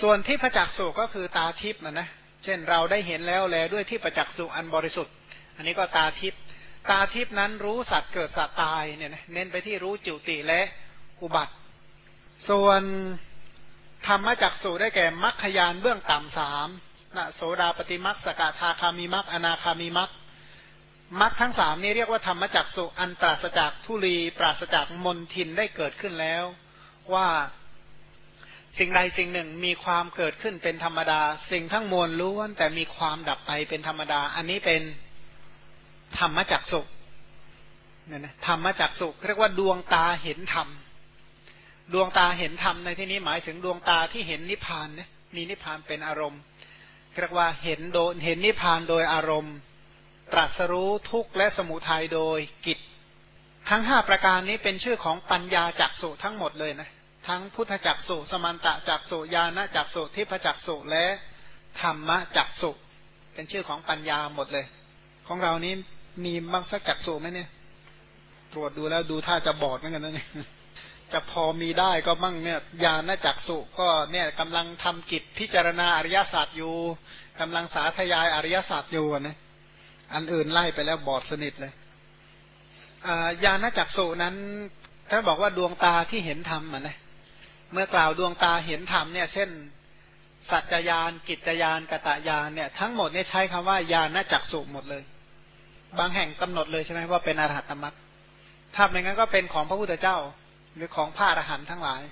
ส่วนที่ประจักษ์สุก็คือตาทิพย์นะนะ เช่นเราได้เห็นแล้วแลด้วยที่ประจักษ์สุอันบริสุทธิ์ อันนี้ก็ตาทิพย์ ตาทิพย์นั้นรู้สัตว์เกิดสัตว์ตายเนี่ยนะเน้นไปที่รู้จุติและอุบัติ ส่วนธรรมจักสุได้แก่มรรคยานเบื้องต่ำสามนะโสดาปฏิมรรคสกทาคามิมรรคอนาคามิมรรคมรรคทั้งสามนี้เรียกว่าธรรมจักสุอันปราศจากทุลีปราศจากมนทินได้เกิดขึ้นแล้ว ว่า สิ่งใดสิ่งหนึ่งมีความเกิดขึ้นเป็นธรรมดา สิ่งทั้งมวลล้วนแต่มีความดับไปเป็นธรรมดา อันนี้เป็นธรรมจักสุเนี่ยนะธรรมจักสุเรียกว่าดวงตาเห็นธรรม ดวงตาเห็นธรรมในที่นี้หมายถึงดวงตาที่เห็นนิพพานนี่ยมีนิพพานเป็นอารมณ์เรียกว่าเห็นโดนเห็นนิพพานโดยอารมณ์ ตรัสรู้ทุกข์และสมุทัยโดยกิจทั้งห้าประการนี้เป็นชื่อของปัญญาจักสุทั้งหมดเลยนะ ทั้งพุทธจักสุสมันตะจักสุญาณจักสุทิพจักสุและธรรมจักสุเป็นชื่อของปัญญาหมดเลย ของเรานี้มีบ้างสักจักสุไหมเนี่ย ตรวจดูแล้วดูถ้าจะบอดเหมือนกันนะเนี่ยจะพอมีได้ก็มั่งเนี่ยญาณจักสุก็เนี่ยกำลังทำกิจพิจารณาอริยศาสตร์อยู่กำลังสาธยายอริยศาสตร์อยู่นะอันอื่นไล่ไปแล้วบอดสนิทเลยญาณจักสุนั้นท่านบอกว่าดวงตาที่เห็นธรรมอะนะ เมื่อกล่าวดวงตาเห็นธรรมเนี่ยเช่น สัจจยานกิจยานกตยานเนี่ยทั้งหมดเนี่ยใช้คำว่าญาณจักสุหมดเลย บางแห่งกำหนดเลยใช่ไหมว่าเป็นอรหัตมรรคถ้าไม่งั้นก็เป็นของพระพุทธเจ้า หรือของพระอรหันต์ทั้งหลาย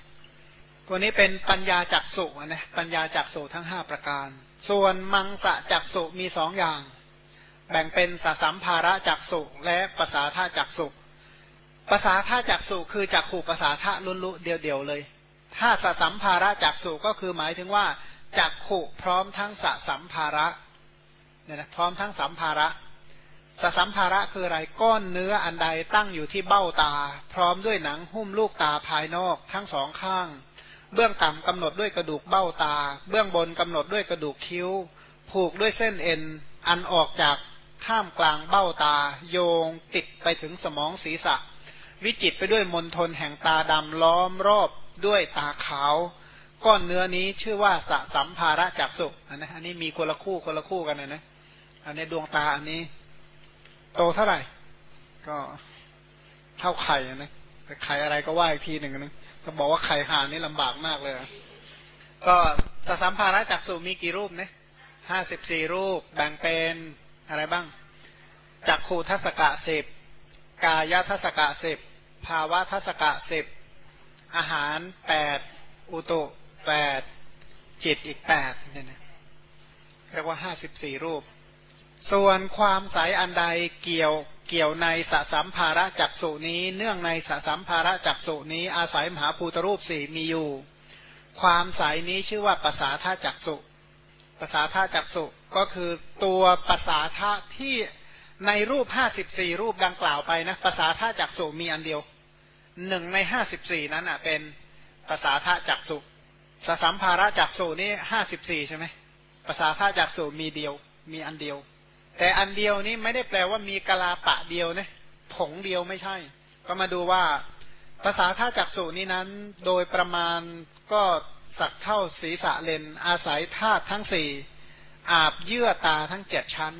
ตัวนี้เป็นปัญญาจักสุนะปัญญาจักสุทั้งห้าประการ ส่วนมังสะจักสุมีสองอย่าง แบ่งเป็นสสัมภาระจักสุและภาษาท่าจักสุภาษาท่าจักสุคือจักขู่ภาษาท่าลุลุเดียวๆเลย ถ้าสสัมภาระจักสุก็คือหมายถึงว่าจักขุพร้อมทั้งสสัมภาระเนี่ยนะพร้อมทั้งสัมภาระสสัมภาระคืออะไรก้อนเนื้ออันใดตั้งอยู่ที่เบ้าตา พร้อมด้วยหนังหุ้มลูกตาภายนอกทั้งสองข้าง เบื้องต่ำกำหนดด้วยกระดูกเบ้าตา เบื้องบนกำหนดด้วยกระดูกคิ้ว ผูกด้วยเส้นเอ็น อันออกจากข้ามกลางเบ้าตา โยงติดไปถึงสมองศีรษะ วิจิตไปด้วยมนทนแห่งตาดำล้อมรอบ ด้วยตาขาว ก้อนเนื้อนี้ชื่อว่าสสัมภาระจักสุอันนี้อันนี้มีคนละคู่คนละคู่กันนะนะอันนี้ดวงตาอันนี้ โตเท่าไหร่ ก็เท่าไข่นะแต่ไข่อะไรก็ว่าอีกทีหนึ่งนะก็บอกว่าไข่ห่านนี่ลำบากมากเลย ก็สสัมภาระจักสุมีกี่รูปเนี่ยห้าสิบสี่รูปแบ่งเป็นอะไรบ้างจักขูทัศกะสิบกายทัศกะสิบภาวะทัศกะสิบ อาหารแปดอุตุแปดจิตอีกแปดเนี่ยนะเรียกว่าห้าสิบสี่รูป ส่วนความใสอันใดเกี่ยวเกี่ยวในสสัมภาระจักสุนี้ เนื่องในสสัมภาระจักสุนี้ อาศัยมหาภูตรูปสี่มีอยู่ ความใสนี้ชื่อว่าภาษาท่าจักสุภาษาท่าจักสุก็คือตัวภาษาท่าที่ในรูปห้าสิบสี่รูปดังกล่าวไปนะภาษาท่าจักสุมีอันเดียว หนึ่งในห้าสิบสี่นั้นอะ เป็นภาษาท่าจักสุสสัมภาระจักสุนี่ห้าสิบสี่ใช่ไหมภาษาท่าจักสุมีเดียว มีอันเดียว แต่อันเดียวนี้ไม่ได้แปลว่ามีกลาปะเดียวนะผงเดียวไม่ใช่ ก็มาดูว่าภาษาท่าจักสุนี้นั้น โดยประมาณก็สักเท่าศีรษะเลน อาศัยธาตุทั้งสี่อาบเยื่อตาทั้งเจ็ดชั้น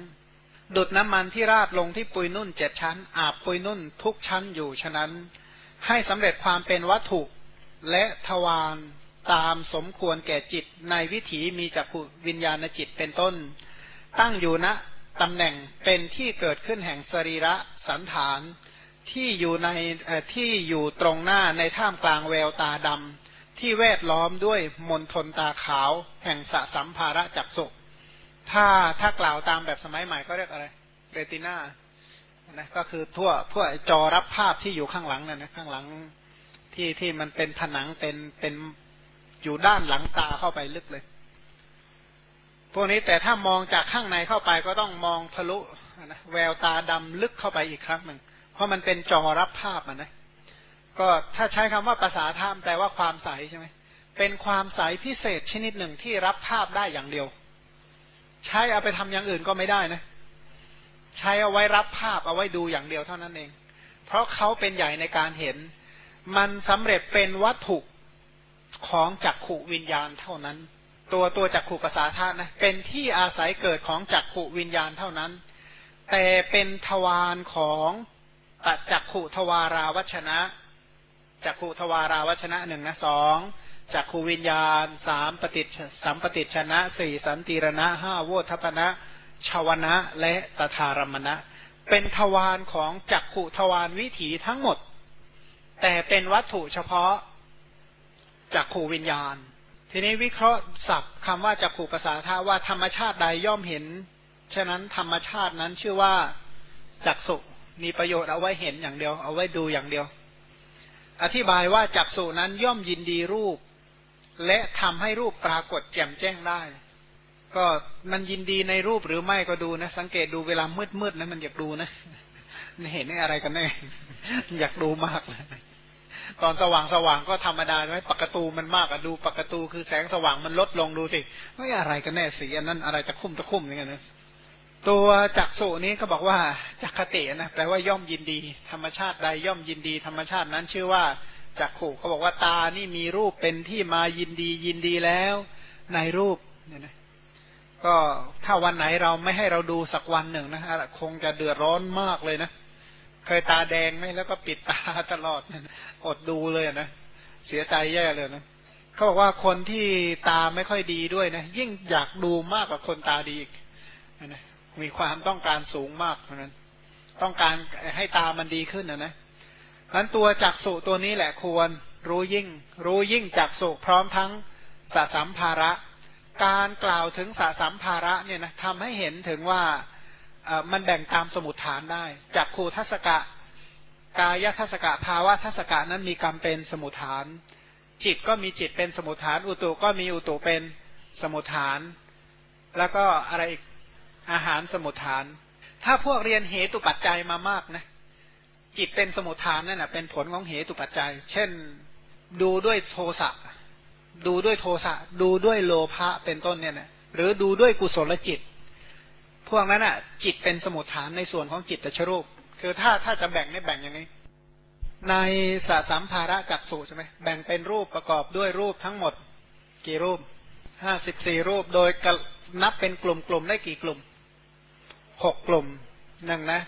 ดุดน้ำมันที่ราดลงที่ปุยนุ่นเจ็ดชั้น อาบปุยนุ่นทุกชั้นอยู่ฉะนั้น ให้สำเร็จความเป็นวัตถุและทวารตามสมควรแก่จิตในวิถีมีจักขุวิญญาณจิตเป็นต้น ตั้งอยู่ณตำแหน่งเป็นที่เกิดขึ้นแห่งสรีระสันฐานที่อยู่ในที่อยู่ตรงหน้าในท่ามกลางแววตาดำที่แวดล้อมด้วยมนทนตาขาว แห่งสสัมภาระจักสุถ้าถ้ากล่าวตามแบบสมัยใหม่ก็เรียกอะไรเรติน่า นะก็คือทั่วทั่วจอรับภาพที่อยู่ข้างหลังนั่นนะข้างหลังที่ที่มันเป็นผนังเป็นเป็นอยู่ด้านหลังตาเข้าไปลึกเลย พวกนี้แต่ถ้ามองจากข้างในเข้าไปก็ต้องมองทะลุนะแววตาดำลึกเข้าไปอีกครั้งหนึ่ง เพราะมันเป็นจอรับภาพมันนะ ก็ถ้าใช้คำว่าภาษาธรรมแปลว่าความใสใช่ไหมเป็นความใสพิเศษชนิดหนึ่งที่รับภาพได้อย่างเดียว ใช้เอาไปทำอย่างอื่นก็ไม่ได้นะ ใช้เอาไว้รับภาพเอาไว้ดูอย่างเดียวเท่านั้นเอง เพราะเขาเป็นใหญ่ในการเห็น มันสำเร็จเป็นวัตถุของจักขุวิญญาณเท่านั้น ตัวตัวจักขุปสาทานะเป็นที่อาศัยเกิดของจักขุวิญญาณเท่านั้น แต่เป็นทวารของปจักขุทวาราวัชนะจักขุทวาราวัชนะหนึ่งนะสองจักขุวิญญาณสามปฏิสัมปติชนะสี่สันติรณะห้าโวทัพนะ ชาวนะและตถารมณะ เป็นทวารของจักขุทวารวิถีทั้งหมด แต่เป็นวัตถุเฉพาะจักขูวิญญาณ ทีนี้วิเคราะห์ศัพท์คำว่าจักขูภาษาท่าว่าธรรมชาติใดย่อมเห็น ฉะนั้นธรรมชาตินั้นชื่อว่าจักสุมีประโยชน์เอาไว้เห็นอย่างเดียว เอาไว้ดูอย่างเดียว อธิบายว่าจักสุนั้นย่อมยินดีรูป และทำให้รูปปรากฏแจ่มแจ้งได้ ก็มันยินดีในรูปหรือไม่ก็ดูนะ สังเกตดูเวลามืดๆนะมันอยากดูนะเห็นอะไรกันแน่อยากดูมากเลยตอนสว่างสว่างก็ธรรมดาไหมปกตูมันมากอะดูปกตูคือแสงสว่างมันลดลงดูสิไม่อะไรกันแน่สีอันนั้นอะไรตะคุ่มตะคุ่มอย่างเงี้ยนะตัวจักสุนี้ก็บอกว่าจักขตินะแปลว่าย่อมยินดี ธรรมชาติใดย่อมยินดี ธรรมชาตินั้นชื่อว่าจักขุเขาบอกว่าตานี่มีรูปเป็นที่มายินดียินดีแล้ว ในรูปเนี่ยนะ ก็ถ้าวันไหนเราไม่ให้เราดูสักวันหนึ่งนะคงจะเดือดร้อนมากเลยนะ เคยตาแดงไหมแล้วก็ปิดตาตลอดอดดูเลยนะ เสียใจแย่เลยนะเขาบอกว่าคนที่ตาไม่ค่อยดีด้วยนะ ยิ่งอยากดูมากกว่าคนตาดีอีกนะมีความต้องการสูงมากเพราะนั้น ต้องการให้ตามันดีขึ้นนะนะนั้นตัวจักสุตัวนี้แหละควรรู้ยิ่ง รู้ยิ่งจักสุพร้อมทั้งสะสัมภาระ การกล่าวถึงสะสัมภาระเนี่ยนะทำให้เห็นถึงว่ามันแบ่งตามสมุดฐานได้จากครูทัศกะ กายทัศกะภาวะทัศกะนั้นมีกรรมเป็นสมุดฐาน จิตก็มีจิตเป็นสมุดฐาน อุตุก็มีอุตุเป็นสมุดฐาน แล้วก็อะไรอีกอาหารสมุดฐาน ถ้าพวกเรียนเหตุปัจจัยมามากนะจิตเป็นสมุดฐานนั่นแหะเป็นผลของเหตุปัจจัย เช่น ดูด้วยโทสะ ดูด้วยโทสะดูด้วยโลภะเป็นต้นเนี่ยนะหรือดูด้วยกุศลจิต พวกนั้นอะ จิตเป็นสมุทฐานในส่วนของจิตตชรูป คือถ้าถ้าจะแบ่งนี่แบ่งอย่างนี้ ในสสัมภาระจักสูใช่ไหมแบ่งเป็นรูปประกอบด้วยรูปทั้งหมด กี่รูปห้าสิบสี่รูปโดยนับเป็นกลุ่มกลุ่มได้กี่กลุ่มหกกลุ่มหนึ่งนะ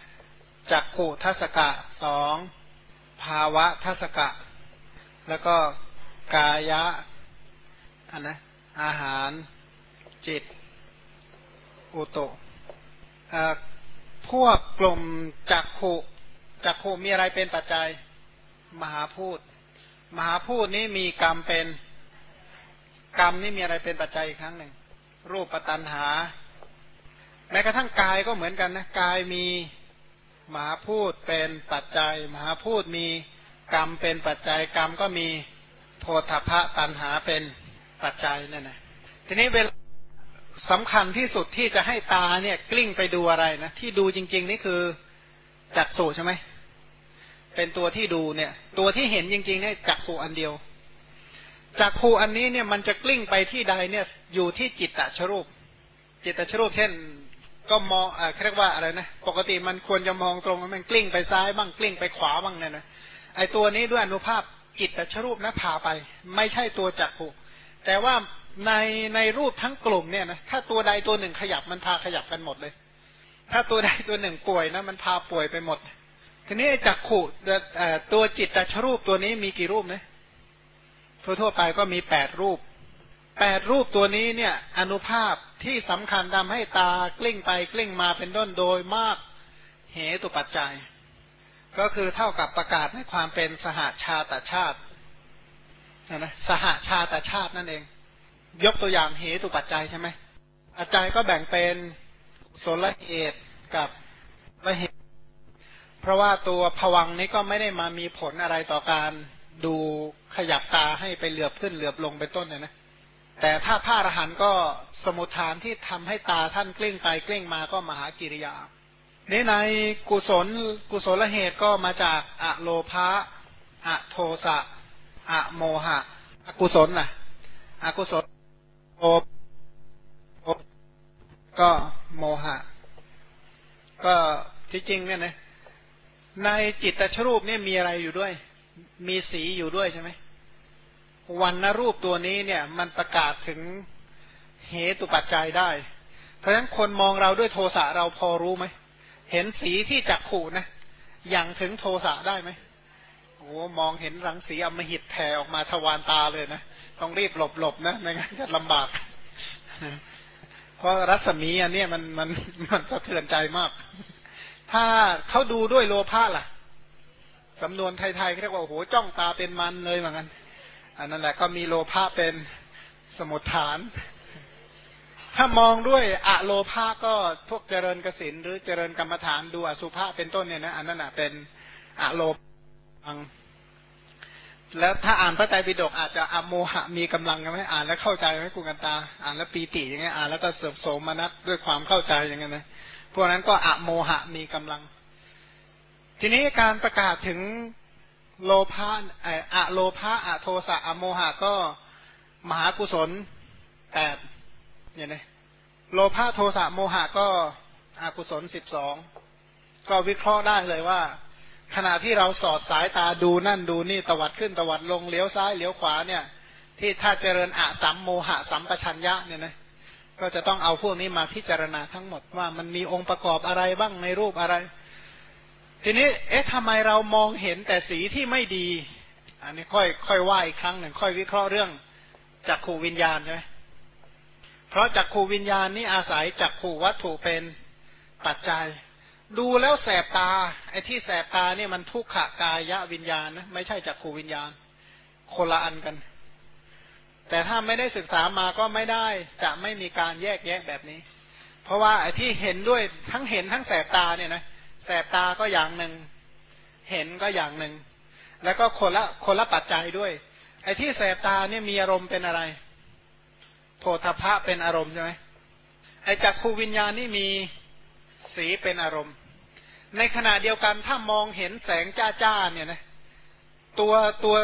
จักขุทัศกะสองภาวะทัศกะ แล้วก็กายะ อันนะอาหาร จิต อุโตพวกกลุ่มจักขุจักขุมีอะไรเป็นปัจจัย มหาพูด มหาพูดนี้มีกรรมเป็นกรรมนี่มีอะไรเป็นปัจจัยอีกครั้งหนึ่ง รูปปัตันหา แม้กระทั่งกายก็เหมือนกันนะกายมีมหาพูดเป็นปัจจัย มหาพูดมีกรรมเป็นปัจจัยกรรมก็มีโพธพะตันหาเป็น ปัจจัยนั่นนะทีนี้เวลาสำคัญที่สุดที่จะให้ตาเนี่ยกลิ้งไปดูอะไรนะที่ดูจริง ๆ นี่คือจักสูใช่ไหมเป็นตัวที่ดูเนี่ย ตัวที่เห็นจริงๆเนี่ยจักผูอันเดียวจักผูอันนี้เนี่ยมันจะกลิ้งไปที่ใดเนี่ยอยู่ที่จิตตชรูป จิตตชรูป เช่น ก็มองอ่าเรียกว่าอะไรนะปกติมันควรจะมองตรงมันกลิ้งไปซ้ายบ้างกลิ้งไปขวาบ้างเนี่ยนะไอตัวนี้ด้วยอนุภาพจิตตชรูปนะพาไป ไม่ใช่ตัวจักผู แต่ว่าในในรูปทั้งกลุ่มเนี่ยนะถ้าตัวใดตัวหนึ่งขยับมันพาขยับกันหมดเลย ถ้าตัวใดตัวหนึ่งป่วยนะมันพาป่วยไปหมด ทีนี้จักขุตัวจิตตชรูปตัวนี้มีกี่รูปนะทั่วๆไปก็มีแปดรูปแปดรูปตัวนี้เนี่ย อนุภาพที่สำคัญทำให้ตากลิ้งไปกลิ้งมาเป็นต้นโดยมากเหตุปัจจัย ก็คือเท่ากับประกาศให้ความเป็นสหาชาตชาติ นะสหาชาตชาตินั่นเอง ยกตัวอย่างเหตุปัจจัยใช่ไหมอาจารย์ก็แบ่งเป็นโซลเหตุกับละเหตุ เพราะว่าตัวผวังนี้ก็ไม่ได้มามีผลอะไรต่อการดูขยับตาให้ไปเหลือบขึ้นเหลือบลงเป็นต้นเนี่ยนะ แต่ถ้าพระอรหันต์ก็สมุทฐานที่ทำให้ตาท่านกลิ้งไปกลิ้งมาก็มหากิริยานี่ในกุศลกุศลเหตุก็มาจากอะโลภะอะโทสะ อโมหะ อกุศลน่ะ อกุศลโอโอก็โมหะ ก็ที่จริงเนี่ยนะในจิตตชรูปเนี่ยมีอะไรอยู่ด้วย มีสีอยู่ด้วยใช่ไหมวันนรูปตัวนี้เนี่ย มันประกาศถึงเหตุปัจจัยได้ เพราะฉะนั้นคนมองเราด้วยโทสะเราพอรู้ไหม เห็นสีที่จักขู่นะ อย่างถึงโทสะได้ไหม โอ้มองเห็นรังสีอมหิตแผ่ออกมาทวารตาเลยนะ ต้องรีบหลบหลบนะไม่งั้นจะลำบาก เพราะรัศมีอันนี้มันมันมันสะเทือนใจมาก ถ้าเขาดูด้วยโลภะล่ะสำนวนไทยๆเรียกว่าโอ้โหจ้องตาเป็นมันเลยเหมือนกันอันนั้นแหละก็มีโลภะเป็นสมุทฐาน ถ้ามองด้วยอะโลภะก็พวกเจริญกสินหรือเจริญกรรมฐานดูอสุภะเป็นต้นเนี่ยนะอันนั้นอะเป็นอะโลพั งแล้วถ้าอ่านพระไตรปิฎกอาจจะอโมหะมีกำลังไหมอ่านแล้วเข้าใจไหมกุกันตา อ่านแล้วปีติอย่างเงี้ยอ่านแล้วก็เสริมโสมนัสด้วยความเข้าใจอย่างเงี้ยนะพวกนั้นก็อะโมหะมีกำลัง ทีนี้การประกาศถึงโลภะอะโลภะอะโทสะอะโมหะก็มหากุศลแปดเนี่ยนะโลภะโทสะโมหะก็อกุศลสิบสองก็วิเคราะห์ได้เลยว่า ขณะที่เราสอดสายตาดูนั่นดูนี่ตวัดขึ้นตวัดลงเลี้ยวซ้ายเลี้ยวขวาเนี่ย ที่ถ้าเจริญอะสัมโมหะสัมปชัญญะเนี่ยนะก็จะต้องเอาพวกนี้มาพิจารณาทั้งหมดว่ามันมีองค์ประกอบอะไรบ้างในรูปอะไร ทีนี้ เอ๊ะทำไมเรามองเห็นแต่สีที่ไม่ดี อันนี้ค่อย ค่อยว่าอีกครั้งหนึ่งค่อยวิเคราะห์เรื่องจักขูวิญญาณใช่ไหมเพราะจักขูวิญญาณนี่อาศัยจักขูวัตถุเป็นปัจจัย ดูแล้วแสบตา ไอ้ที่แสบตาเนี่ยมันทุกขกายะวิญญาณนะไม่ใช่จักขูวิญญาณ คนละอันกัน แต่ถ้าไม่ได้ศึกษามาก็ไม่ได้จะไม่มีการแยกแยะแบบนี้ เพราะว่าไอ้ที่เห็นด้วยทั้งเห็นทั้งแสบตาเนี่ยนะแสบตาก็อย่างหนึ่ง เห็นก็อย่างหนึ่ง แล้วก็คนละคนละปัจจัยด้วย ไอ้ที่แสบตาเนี่ยมีอารมณ์เป็นอะไร โพธพะเป็นอารมณ์ใช่ไหมไอ้จักขูวิญญาณนี่มี สีเป็นอารมณ์ ในขณะเดียวกันถ้ามองเห็นแสงจ้าจ้าเนี่ยนะตัวตัว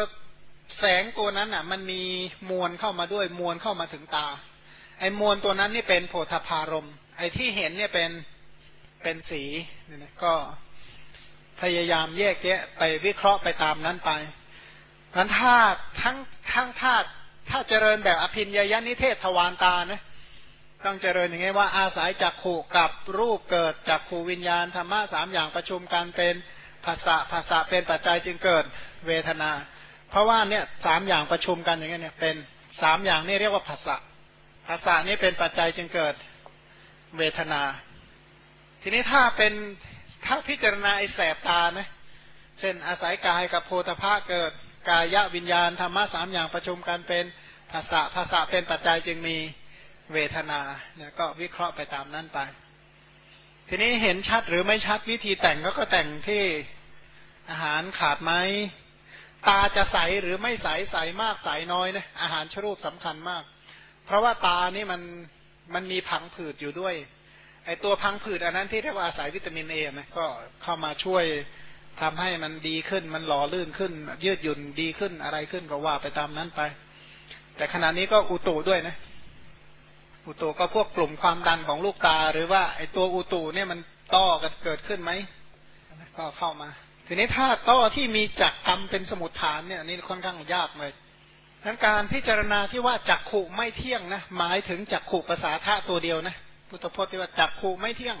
แสงตัวนั้นอะ มันมีมวลเข้ามาด้วยมวลเข้ามาถึงตา ไอ้มวลตัวนั้นนี่เป็นโพธพารมไอ้ที่เห็นเนี่ยเป็นเป็นสีเนี่ยนะก็พยายามแยกแยะไปวิเคราะห์ไปตามนั้นไปนั้นธาตุทั้งทั้งธาตุถ้าเจริญแบบอภินญยนิเทศทวารตานะ ต้องเจริญอย่างนี้ว่าอาศัยจักขู่กับรูปเกิดจักขูวิญญาณธรรมะสามอย่างประชุมกันเป็นภาษาภาษาเป็นปัจจัยจึงเกิดเวทนา เพราะว่าเนี่ยสามอย่างประชุมกันอย่างนี้เนี่ยเป็นสามอย่างนี่เรียกว่าภาษาภาษานี้เป็นปัจจัยจึงเกิดเวทนา ทีนี้ถ้าเป็นถ้าพิจารณาไอแสบตานะเช่นอาศัยกายกับโพธภาเกิดกายวิญญาณธรรมะสามอย่างประชุมกันเป็นภาษาภาษาเป็นปัจจัยจึงมี เวทนาเนี่ยก็วิเคราะห์ไปตามนั้นไป ทีนี้เห็นชัดหรือไม่ชัดวิธีแต่งก็ก็แต่งที่อาหารขาดไหมตาจะใสหรือไม่ใสใสมากใสน้อยนะอาหารชรูปสำคัญมาก เพราะว่าตานี่มันมันมีพังผืดอยู่ด้วยไอตัวพังผืดอันนั้นที่เรียกว่าอาศัยวิตามินเอนะก็เข้ามาช่วยทำให้มันดีขึ้น มันหล่อลื่นขึ้น ยืดหยุ่นดีขึ้นอะไรขึ้นก็ว่าไปตามนั้นไป แต่ขณะนี้ก็อุตุด้วยนะ อุตุก็พวกกลุ่มความดันของลูกตา หรือว่าไอตัวอุตุเนี่ยมันต้อกันเกิดขึ้นไหมก็เข้ามา ทีนี้ถ้าต้อที่มีจักกรรมเป็นสมุทฐานเนี่ยนี่ค่อนข้างยากเลยทั้งการพิจารณาที่ว่าจักขู่ไม่เที่ยงนะหมายถึงจักขู่ภาษาธาตัวเดียวนะพุทธพจน์ที่ว่าจักขู่ไม่เที่ยง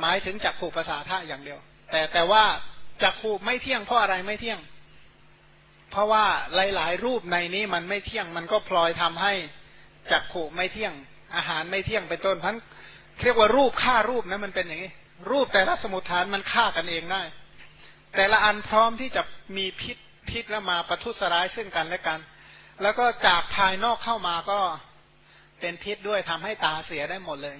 หมายถึงจักขู่ภาษาธาอย่างเดียว แต่แต่ว่าจักขู่ไม่เที่ยงเพราะอะไรไม่เที่ยง เพราะว่าหลาย ๆ รูปในนี้มันไม่เที่ยงมันก็พลอยทำให้ จักขูไม่เที่ยง อาหารไม่เที่ยงเป็นต้นพันเรียกว่ารูปฆ่ารูปนะมันเป็นอย่างนี้ รูปแต่ละสมุทฐานมันฆ่ากันเองได้ แต่ละอันพร้อมที่จะมีพิษพิษแล้วมาประทุษร้ายซึ่งกันและกัน แล้วก็จากภายนอกเข้ามาก็เป็นพิษด้วยทำให้ตาเสียได้หมดเลย